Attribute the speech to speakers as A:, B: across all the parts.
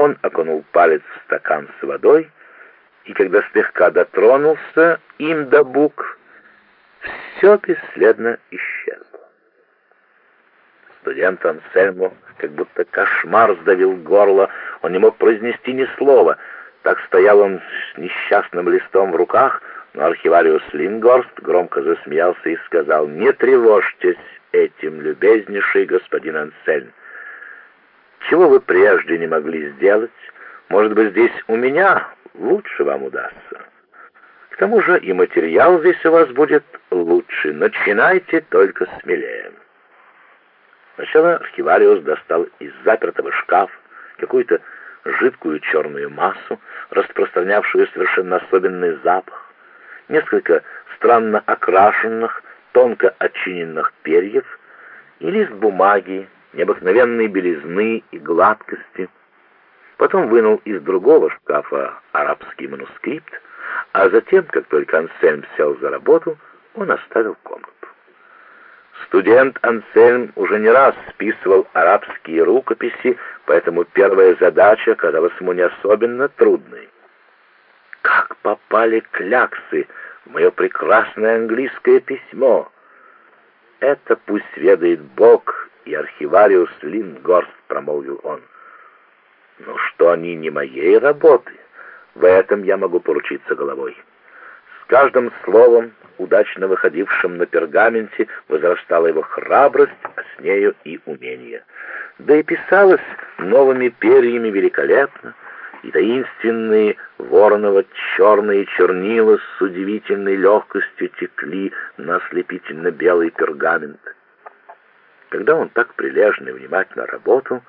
A: Он окунул палец в стакан с водой, и когда слегка дотронулся им до букв, все бесследно исчезло. Студент Ансельмо как будто кошмар сдавил горло, он не мог произнести ни слова. Так стоял он с несчастным листом в руках, но архивариус Лингорст громко засмеялся и сказал, «Не тревожьтесь этим, любезнейший господин Ансельм. Чего вы прежде не могли сделать? Может быть, здесь у меня лучше вам удастся. К тому же и материал здесь у вас будет лучше. Начинайте только смелее». Сначала архивариус достал из запертого шкафа какую-то жидкую черную массу, распространявшую совершенно особенный запах, несколько странно окрашенных, тонко отчиненных перьев и лист бумаги необыкновенной белизны и гладкости. Потом вынул из другого шкафа арабский манускрипт, а затем, как только Ансельм сел за работу, он оставил комнату. Студент Ансельм уже не раз списывал арабские рукописи, поэтому первая задача казалась ему не особенно трудной. Как попали кляксы в мое прекрасное английское письмо? Это пусть ведает Бог и архивариус Лингорст, промолвил он. Но что они не моей работы, в этом я могу поручиться головой. С каждым словом удачно выходившим на пергаменте, возрастала его храбрость, а с нею и умение. Да и писалось новыми перьями великолепно, и таинственные вороново-черные чернила с удивительной легкостью текли на ослепительно-белый пергамент. Когда он так прилежно и внимательно работал,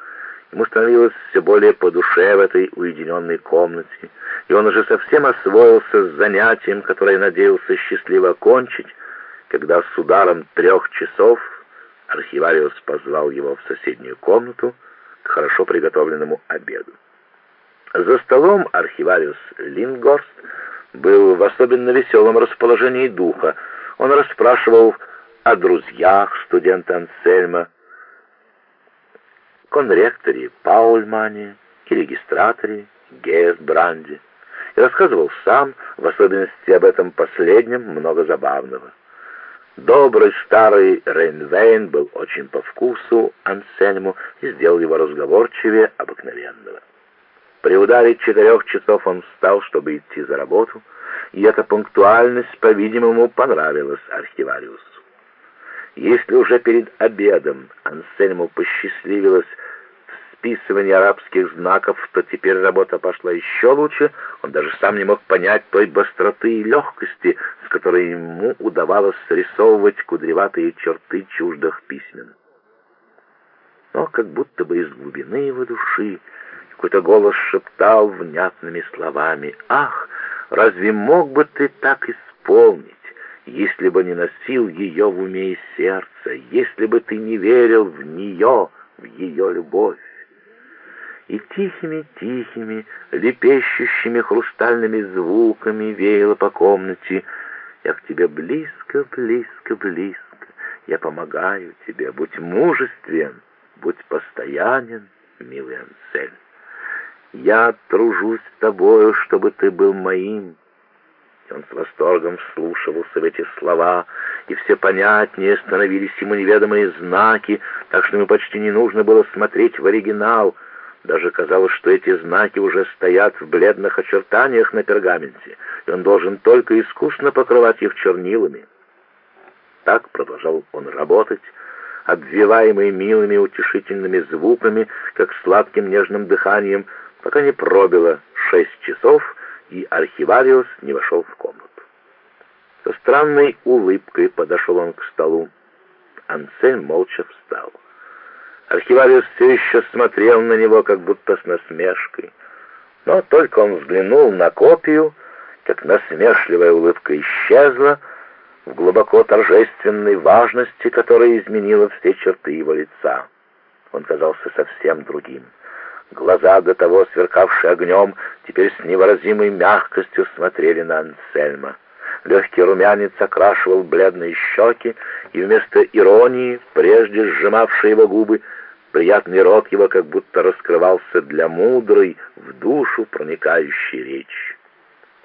A: ему становилось все более по душе в этой уединенной комнате, и он уже совсем освоился с занятием, которое надеялся счастливо окончить, когда с ударом трех часов архивариус позвал его в соседнюю комнату к хорошо приготовленному обеду. За столом архивариус Лингорст был в особенно веселом расположении духа. Он расспрашивал о друзьях студента Ансельма, конректоре Паульмане и регистраторе Геес Бранди и рассказывал сам, в особенности об этом последнем, много забавного. Добрый старый Рейнвейн был очень по вкусу Ансельму и сделал его разговорчивее обыкновенного. При ударе четырех часов он встал, чтобы идти за работу, и эта пунктуальность, по-видимому, понравилась архивариусу. Если уже перед обедом Ансельму посчастливилось вписывания арабских знаков, то теперь работа пошла еще лучше. Он даже сам не мог понять той быстроты и легкости, с которой ему удавалось срисовывать кудреватые черты чуждых письмен. Но как будто бы из глубины его души какой-то голос шептал внятными словами «Ах, разве мог бы ты так исполнить?» Если бы не носил ее в уме и сердце, если бы ты не верил в нее, в ее любовь и тихими-тихими, лепещущими хрустальными звуками веяло по комнате. Я к тебе близко, близко, близко. Я помогаю тебе. Будь мужествен, будь постоянен, милый Ансель. Я тружусь тобою, чтобы ты был моим. Он с восторгом вслушивался в эти слова, и все понятнее становились ему неведомые знаки, так что ему почти не нужно было смотреть в оригинал — даже казалось, что эти знаки уже стоят в бледных очертаниях на пергаменте, и он должен только искусно покрывать их чернилами. Так продолжал он работать, обвиваемый милыми утешительными звуками, как сладким нежным дыханием, пока не пробило шесть часов, и архивариус не вошел в комнату. Со странной улыбкой подошел он к столу. Ансель молча встал. Архивариус все еще смотрел на него, как будто с насмешкой. Но только он взглянул на копию, как насмешливая улыбка исчезла в глубоко торжественной важности, которая изменила все черты его лица. Он казался совсем другим. Глаза, до того сверкавшие огнем, теперь с невыразимой мягкостью смотрели на Ансельма. Легкий румянец окрашивал бледные щеки, и вместо иронии, прежде сжимавшей его губы, Приятный рот его как будто раскрывался для мудрой, в душу проникающей речи.